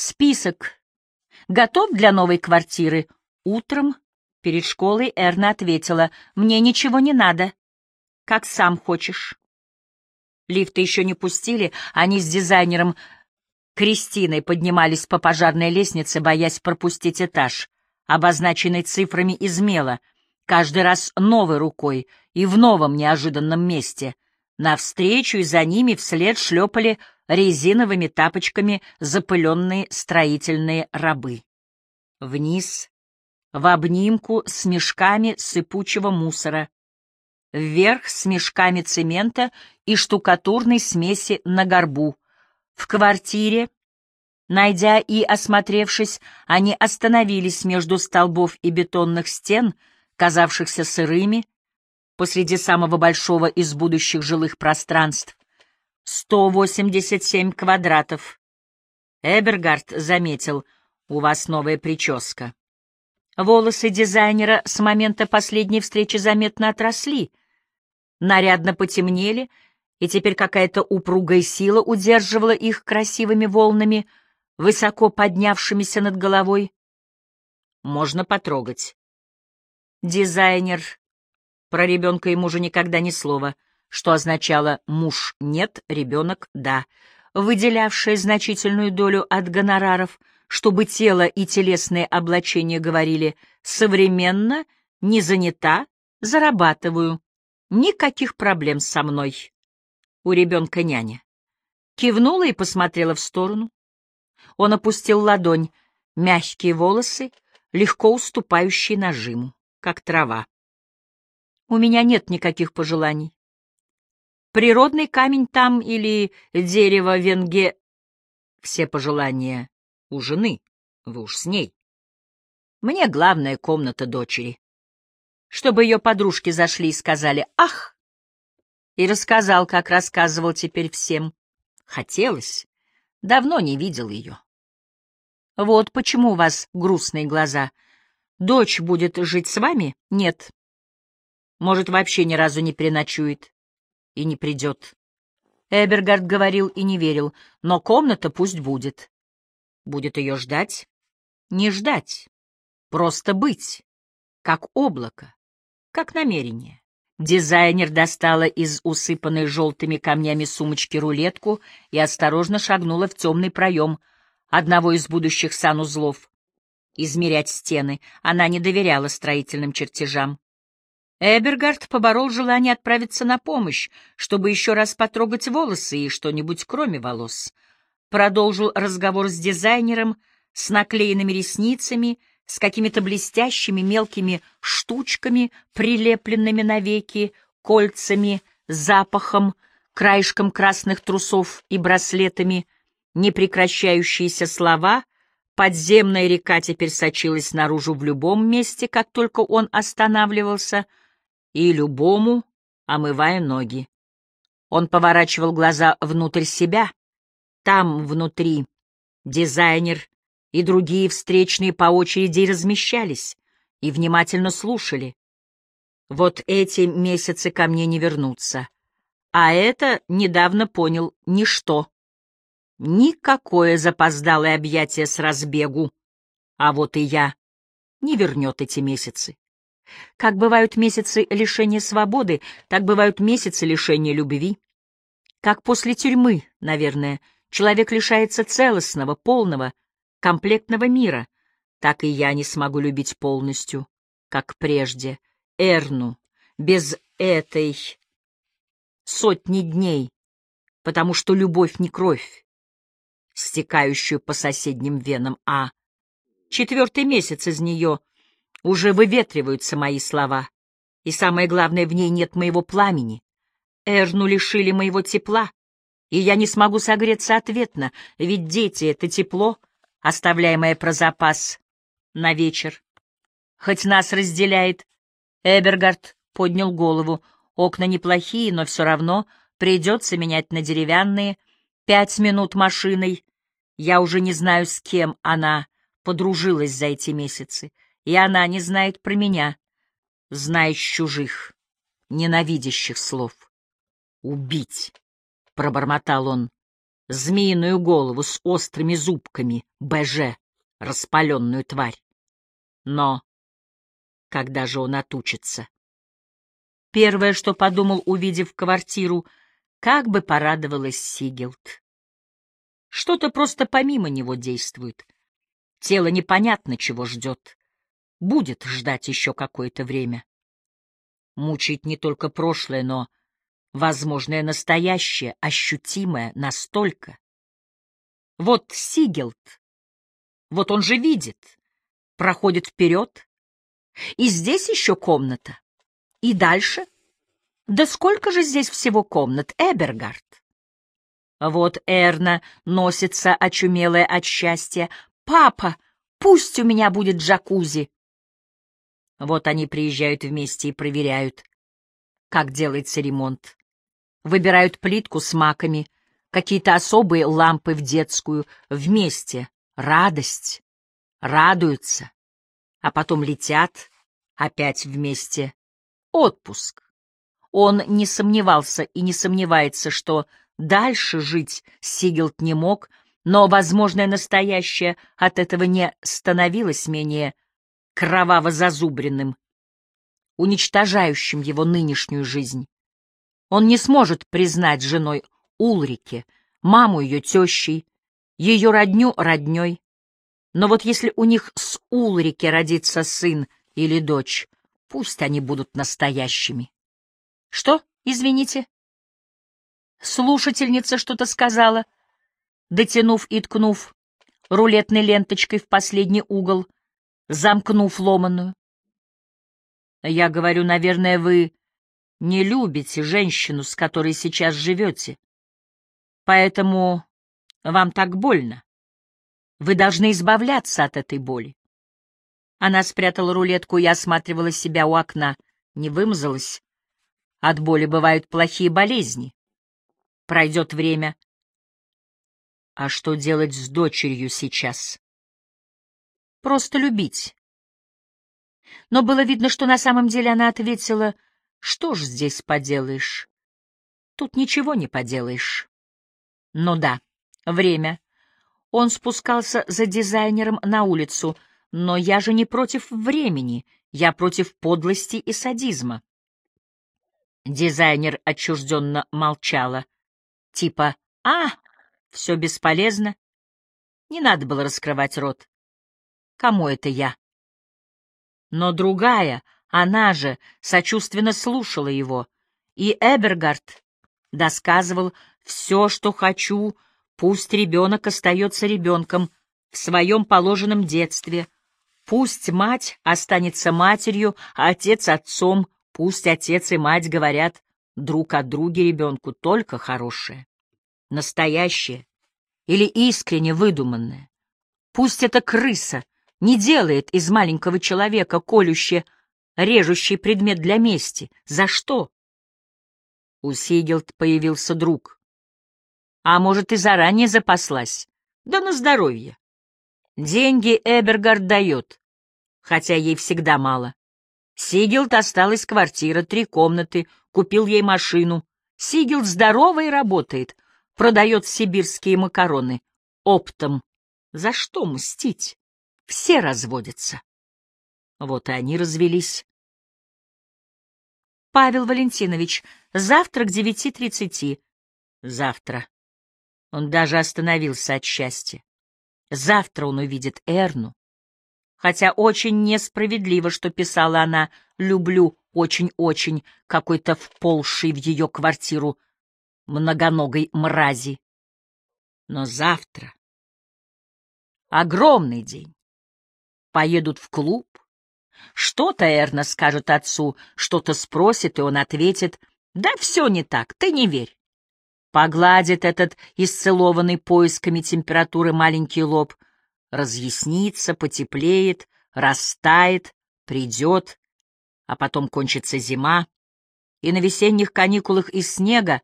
Список. Готов для новой квартиры? Утром перед школой Эрна ответила, мне ничего не надо. Как сам хочешь. Лифты еще не пустили, они с дизайнером Кристиной поднимались по пожарной лестнице, боясь пропустить этаж, обозначенный цифрами из мела, каждый раз новой рукой и в новом неожиданном месте. Навстречу и за ними вслед шлепали резиновыми тапочками запыленные строительные рабы. Вниз, в обнимку с мешками сыпучего мусора, вверх с мешками цемента и штукатурной смеси на горбу. В квартире, найдя и осмотревшись, они остановились между столбов и бетонных стен, казавшихся сырыми, посреди самого большого из будущих жилых пространств. 187 квадратов. Эбергард заметил, у вас новая прическа. Волосы дизайнера с момента последней встречи заметно отросли, нарядно потемнели, и теперь какая-то упругая сила удерживала их красивыми волнами, высоко поднявшимися над головой. Можно потрогать. Дизайнер. Про ребенка ему же никогда ни слова — что означало «муж нет, ребенок да», выделявшее значительную долю от гонораров, чтобы тело и телесные облачения говорили «современно, не занята, зарабатываю, никаких проблем со мной». У ребенка няня. Кивнула и посмотрела в сторону. Он опустил ладонь, мягкие волосы, легко уступающие нажиму, как трава. У меня нет никаких пожеланий. Природный камень там или дерево венге... Все пожелания у жены, вы уж с ней. Мне главная комната дочери. Чтобы ее подружки зашли и сказали «Ах!» И рассказал, как рассказывал теперь всем. Хотелось. Давно не видел ее. Вот почему у вас грустные глаза. Дочь будет жить с вами? Нет. Может, вообще ни разу не переночует и не придет. Эбергард говорил и не верил, но комната пусть будет. Будет ее ждать? Не ждать. Просто быть. Как облако. Как намерение. Дизайнер достала из усыпанной желтыми камнями сумочки рулетку и осторожно шагнула в темный проем одного из будущих санузлов. Измерять стены она не доверяла строительным чертежам. Эбергард поборол желание отправиться на помощь, чтобы еще раз потрогать волосы и что-нибудь кроме волос. Продолжил разговор с дизайнером, с наклеенными ресницами, с какими-то блестящими мелкими штучками, прилепленными навеки, кольцами, запахом, краешком красных трусов и браслетами, непрекращающиеся слова — Подземная река теперь сочилась наружу в любом месте, как только он останавливался — и любому, омывая ноги. Он поворачивал глаза внутрь себя. Там, внутри, дизайнер и другие встречные по очереди размещались и внимательно слушали. Вот эти месяцы ко мне не вернутся. А это недавно понял ничто. Никакое запоздалое объятие с разбегу. А вот и я не вернет эти месяцы. Как бывают месяцы лишения свободы, так бывают месяцы лишения любви. Как после тюрьмы, наверное, человек лишается целостного, полного, комплектного мира, так и я не смогу любить полностью, как прежде, Эрну, без этой сотни дней, потому что любовь не кровь, стекающую по соседним венам, а четвертый месяц из нее уже выветриваются мои слова, и самое главное, в ней нет моего пламени. Эрну лишили моего тепла, и я не смогу согреться ответно, ведь дети — это тепло, оставляемое про запас на вечер. Хоть нас разделяет, Эбергард поднял голову. Окна неплохие, но все равно придется менять на деревянные. Пять минут машиной. Я уже не знаю, с кем она подружилась за эти месяцы и она не знает про меня, знает чужих, ненавидящих слов. «Убить!» — пробормотал он. змеиную голову с острыми зубками, БЖ, распаленную тварь. Но когда же он отучится? Первое, что подумал, увидев квартиру, как бы порадовалась Сигелд. Что-то просто помимо него действует. Тело непонятно чего ждет. Будет ждать еще какое-то время. Мучает не только прошлое, но возможное настоящее, ощутимое настолько. Вот Сигелд, вот он же видит, проходит вперед, и здесь еще комната, и дальше. Да сколько же здесь всего комнат, Эбергард? Вот Эрна носится, очумелая от счастья. «Папа, пусть у меня будет джакузи!» Вот они приезжают вместе и проверяют, как делается ремонт. Выбирают плитку с маками, какие-то особые лампы в детскую, вместе. Радость. Радуются. А потом летят, опять вместе. Отпуск. Он не сомневался и не сомневается, что дальше жить Сигелд не мог, но возможное настоящее от этого не становилось менее кроваво-зазубренным, уничтожающим его нынешнюю жизнь. Он не сможет признать женой Улрике, маму ее тещей, ее родню родней. Но вот если у них с Улрике родится сын или дочь, пусть они будут настоящими. Что, извините? Слушательница что-то сказала, дотянув и ткнув рулетной ленточкой в последний угол — замкнув ломаную. Я говорю, наверное, вы не любите женщину, с которой сейчас живете. Поэтому вам так больно. Вы должны избавляться от этой боли. Она спрятала рулетку и осматривала себя у окна. Не вымазалась. От боли бывают плохие болезни. Пройдет время. А что делать с дочерью сейчас? Просто любить. Но было видно, что на самом деле она ответила, что ж здесь поделаешь? Тут ничего не поделаешь. Ну да, время. Он спускался за дизайнером на улицу, но я же не против времени, я против подлости и садизма. Дизайнер отчужденно молчала, типа «А, все бесполезно». Не надо было раскрывать рот. Кому это я? Но другая, она же, сочувственно слушала его, и Эбергард досказывал все, что хочу, пусть ребенок остается ребенком в своем положенном детстве, пусть мать останется матерью, а отец — отцом, пусть отец и мать говорят друг о друге ребенку только хорошее, настоящее или искренне выдуманное. Пусть эта крыса — не делает из маленького человека колюще, режущий предмет для мести. За что? У Сигелд появился друг. А может, и заранее запаслась? Да на здоровье. Деньги Эбергард дает, хотя ей всегда мало. Сигелд осталась квартира, три комнаты, купил ей машину. Сигелд здорово и работает, продает сибирские макароны. Оптом. За что мстить? Все разводятся. Вот и они развелись. Павел Валентинович, завтра к девяти тридцати. Завтра. Он даже остановился от счастья. Завтра он увидит Эрну. Хотя очень несправедливо, что писала она «люблю очень-очень» какой-то вползший в ее квартиру многоногой мрази. Но завтра огромный день поедут в клуб. Что-то Эрна скажет отцу, что-то спросит, и он ответит, «Да все не так, ты не верь». Погладит этот исцелованный поисками температуры маленький лоб, разъяснится, потеплеет, растает, придет, а потом кончится зима, и на весенних каникулах из снега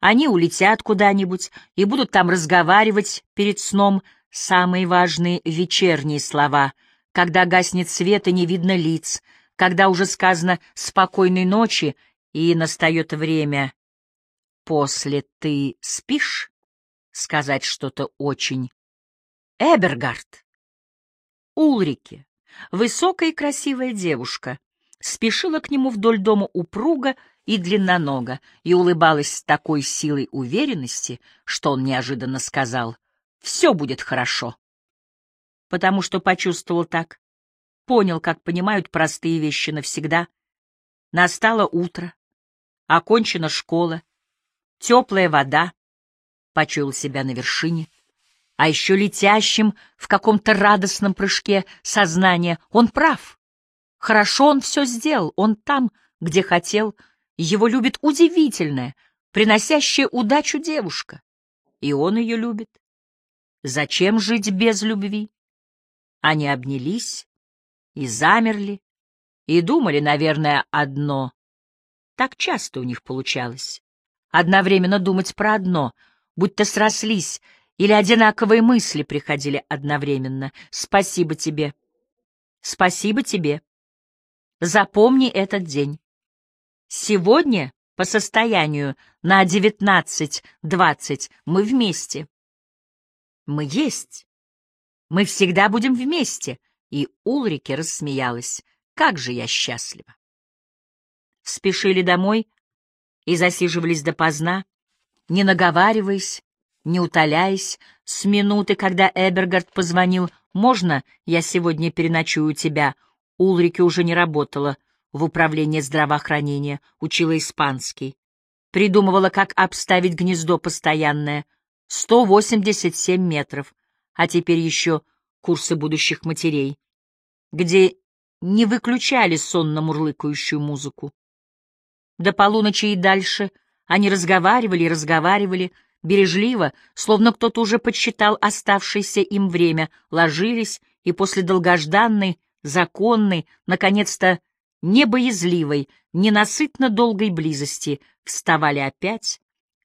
они улетят куда-нибудь и будут там разговаривать перед сном самые важные вечерние слова — когда гаснет свет и не видно лиц, когда уже сказано «спокойной ночи» и настает время «после ты спишь?» сказать что-то очень. Эбергард. Улрике, высокая и красивая девушка, спешила к нему вдоль дома упруга и длиннонога и улыбалась с такой силой уверенности, что он неожиданно сказал «Все будет хорошо». Потому что почувствовал так, понял, как понимают простые вещи навсегда. Настало утро, окончена школа, теплая вода, почуял себя на вершине, а еще летящим в каком-то радостном прыжке сознания. Он прав. Хорошо он все сделал, он там, где хотел. Его любит удивительная, приносящая удачу девушка. И он ее любит. Зачем жить без любви? Они обнялись и замерли, и думали, наверное, одно. Так часто у них получалось. Одновременно думать про одно, будто срослись, или одинаковые мысли приходили одновременно. Спасибо тебе. Спасибо тебе. Запомни этот день. Сегодня по состоянию на девятнадцать-двадцать мы вместе. Мы есть. Мы всегда будем вместе. И Улрике рассмеялась. Как же я счастлива. Спешили домой и засиживались допоздна, не наговариваясь, не утоляясь, с минуты, когда Эбергард позвонил «Можно я сегодня переночую у тебя?» Улрике уже не работала в управлении здравоохранения, учила испанский. Придумывала, как обставить гнездо постоянное. 187 метров, а теперь еще курсы будущих матерей, где не выключали сонно-мурлыкающую музыку. До полуночи и дальше они разговаривали и разговаривали, бережливо, словно кто-то уже подсчитал оставшееся им время, ложились и после долгожданной, законной, наконец-то небоязливой, ненасытно долгой близости вставали опять,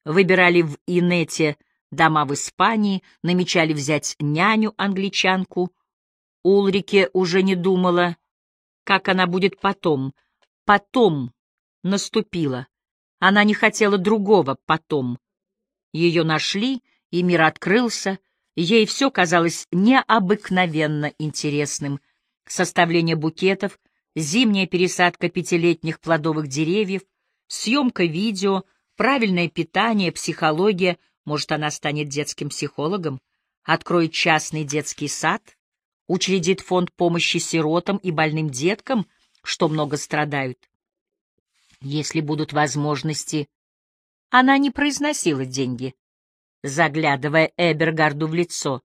выбирали в Инете дома в Испании, намечали взять няню-англичанку. Улрике уже не думала, как она будет потом. Потом наступила. Она не хотела другого потом. Ее нашли, и мир открылся, ей все казалось необыкновенно интересным. Составление букетов, зимняя пересадка пятилетних плодовых деревьев, съемка видео, правильное питание, психология, может, она станет детским психологом, откроет частный детский сад, учредит фонд помощи сиротам и больным деткам, что много страдают. Если будут возможности, она не произносила деньги, заглядывая Эбергарду в лицо.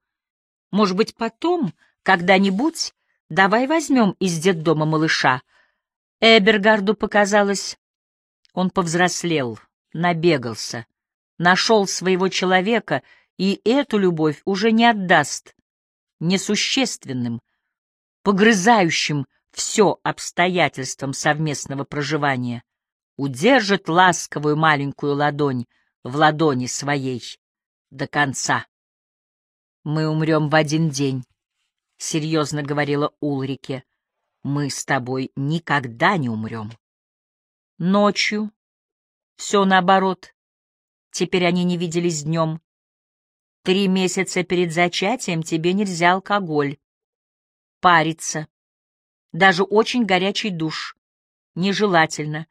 Может быть, потом, когда-нибудь, давай возьмем из детдома малыша. Эбергарду показалось, он повзрослел, набегался, нашел своего человека, и эту любовь уже не отдаст несущественным, погрызающим все обстоятельствам совместного проживания удержит ласковую маленькую ладонь в ладони своей до конца. «Мы умрем в один день», — серьезно говорила Улрике. «Мы с тобой никогда не умрем». Ночью все наоборот. Теперь они не виделись днем. Три месяца перед зачатием тебе нельзя алкоголь. Париться. Даже очень горячий душ. Нежелательно.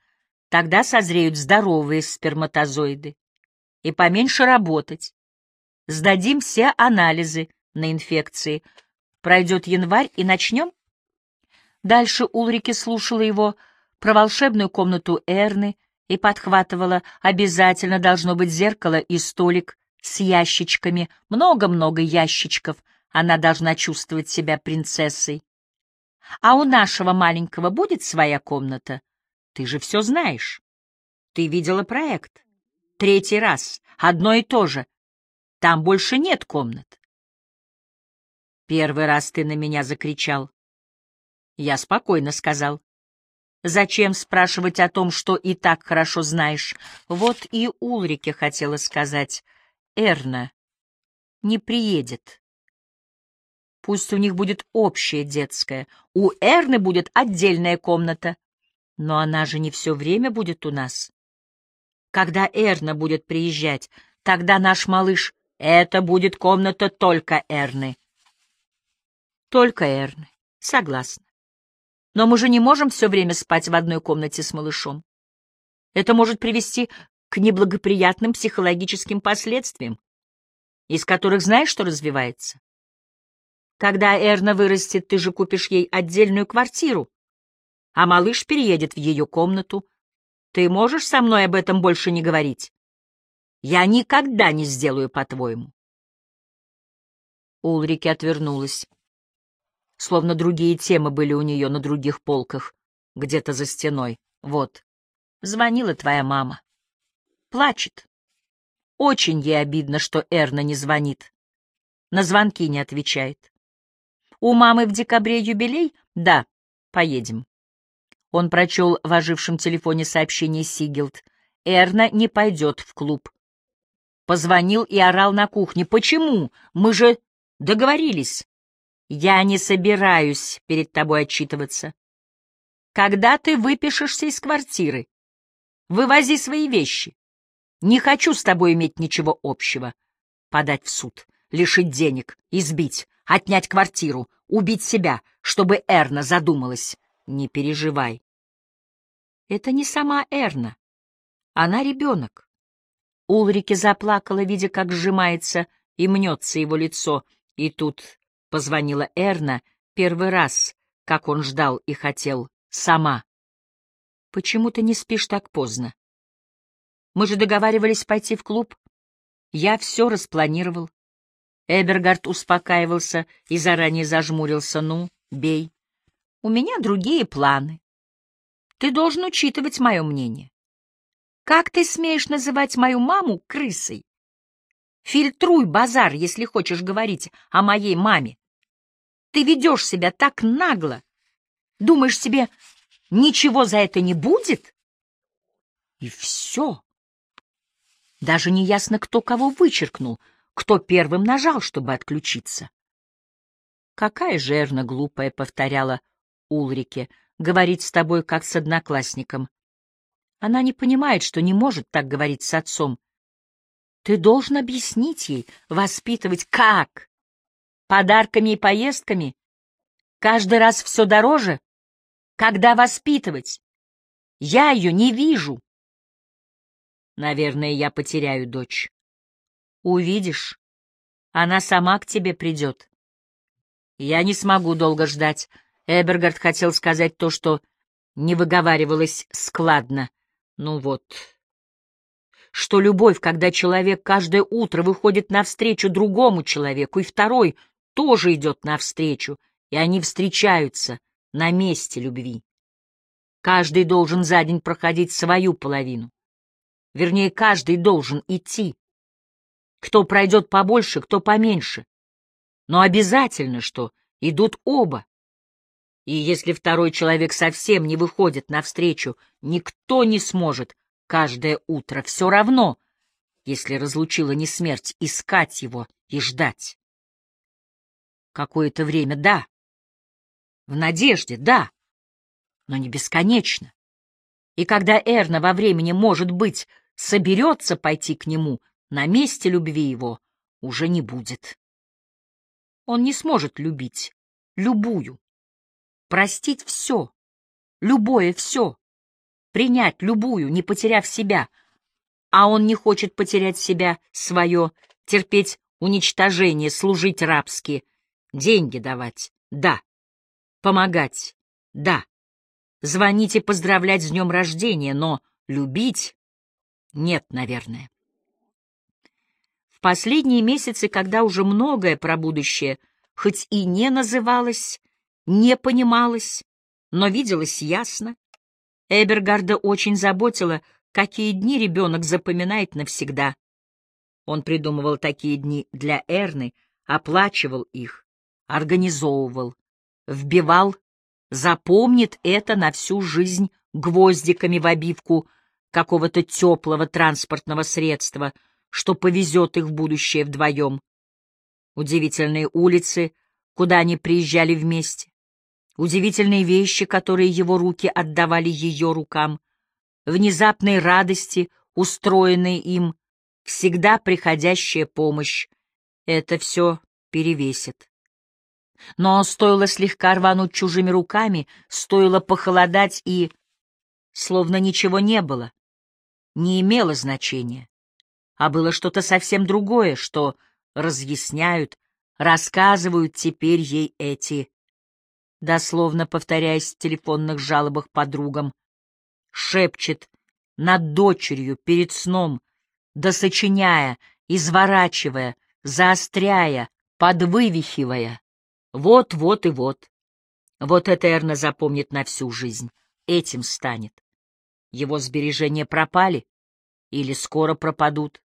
Тогда созреют здоровые сперматозоиды. И поменьше работать. Сдадим все анализы на инфекции. Пройдет январь и начнем? Дальше Улрике слушала его про волшебную комнату Эрны и подхватывала «Обязательно должно быть зеркало и столик с ящичками, много-много ящичков. Она должна чувствовать себя принцессой. А у нашего маленького будет своя комната?» Ты же все знаешь. Ты видела проект. Третий раз. Одно и то же. Там больше нет комнат. Первый раз ты на меня закричал. Я спокойно сказал. Зачем спрашивать о том, что и так хорошо знаешь? Вот и Улрике хотела сказать. Эрна не приедет. Пусть у них будет общая детская. У Эрны будет отдельная комната. Но она же не все время будет у нас. Когда Эрна будет приезжать, тогда наш малыш Это будет комната только Эрны. Только Эрны. Согласна. Но мы же не можем все время спать в одной комнате с малышом. Это может привести к неблагоприятным психологическим последствиям, из которых знаешь, что развивается? Когда Эрна вырастет, ты же купишь ей отдельную квартиру, а малыш переедет в ее комнату. Ты можешь со мной об этом больше не говорить? Я никогда не сделаю по-твоему. Улрике отвернулась, словно другие темы были у нее на других полках, где-то за стеной. Вот, звонила твоя мама. Плачет. Очень ей обидно, что Эрна не звонит. На звонки не отвечает. У мамы в декабре юбилей? Да, поедем. Он прочел в ожившем телефоне сообщение Сигилд. Эрна не пойдет в клуб. Позвонил и орал на кухне. Почему? Мы же договорились. Я не собираюсь перед тобой отчитываться. Когда ты выпишешься из квартиры? Вывози свои вещи. Не хочу с тобой иметь ничего общего. Подать в суд, лишить денег, избить, отнять квартиру, убить себя, чтобы Эрна задумалась. Не переживай. Это не сама Эрна. Она ребенок. Улрике заплакала, видя, как сжимается и мнется его лицо, и тут позвонила Эрна первый раз, как он ждал и хотел, сама. «Почему ты не спишь так поздно? Мы же договаривались пойти в клуб. Я все распланировал. Эбергард успокаивался и заранее зажмурился. «Ну, бей. У меня другие планы. Ты должен учитывать мое мнение. Как ты смеешь называть мою маму крысой? Фильтруй базар, если хочешь говорить о моей маме. Ты ведешь себя так нагло. Думаешь себе, ничего за это не будет? И все. Даже не ясно, кто кого вычеркнул — кто первым нажал, чтобы отключиться. «Какая жерна глупая», — повторяла Улрике, — «говорить с тобой, как с одноклассником. Она не понимает, что не может так говорить с отцом. Ты должен объяснить ей, воспитывать как? Подарками и поездками? Каждый раз все дороже? Когда воспитывать? Я ее не вижу. Наверное, я потеряю дочь. Увидишь, она сама к тебе придет. Я не смогу долго ждать. Эбергард хотел сказать то, что не выговаривалось складно. Ну вот. Что любовь, когда человек каждое утро выходит навстречу другому человеку, и второй тоже идет навстречу, и они встречаются на месте любви. Каждый должен за день проходить свою половину. Вернее, каждый должен идти кто пройдет побольше, кто поменьше. Но обязательно, что идут оба. И если второй человек совсем не выходит навстречу, никто не сможет каждое утро все равно, если разлучила не смерть, искать его и ждать. Какое-то время — да. В надежде — да. Но не бесконечно. И когда Эрна во времени, может быть, соберется пойти к нему — на месте любви его уже не будет. Он не сможет любить любую, простить все, любое все, принять любую, не потеряв себя, а он не хочет потерять себя, свое, терпеть уничтожение, служить рабски, деньги давать, да, помогать, да, звонить и поздравлять с днем рождения, но любить нет, наверное. Последние месяцы, когда уже многое про будущее, хоть и не называлось, не понималось, но виделось ясно, Эбергарда очень заботила, какие дни ребенок запоминает навсегда. Он придумывал такие дни для Эрны, оплачивал их, организовывал, вбивал, запомнит это на всю жизнь гвоздиками в обивку какого-то теплого транспортного средства — что повезет их в будущее вдвоем. Удивительные улицы, куда они приезжали вместе. Удивительные вещи, которые его руки отдавали ее рукам. Внезапные радости, устроенные им, всегда приходящая помощь — это все перевесит. Но стоило слегка рвануть чужими руками, стоило похолодать и... Словно ничего не было, не имело значения, а было что-то совсем другое, что разъясняют, рассказывают теперь ей эти, дословно повторяясь в телефонных жалобах подругам, шепчет над дочерью перед сном, досочиняя, изворачивая, заостряя, подвывихивая. Вот, вот и вот. Вот это Эрна запомнит на всю жизнь. Этим станет. Его сбережения пропали или скоро пропадут.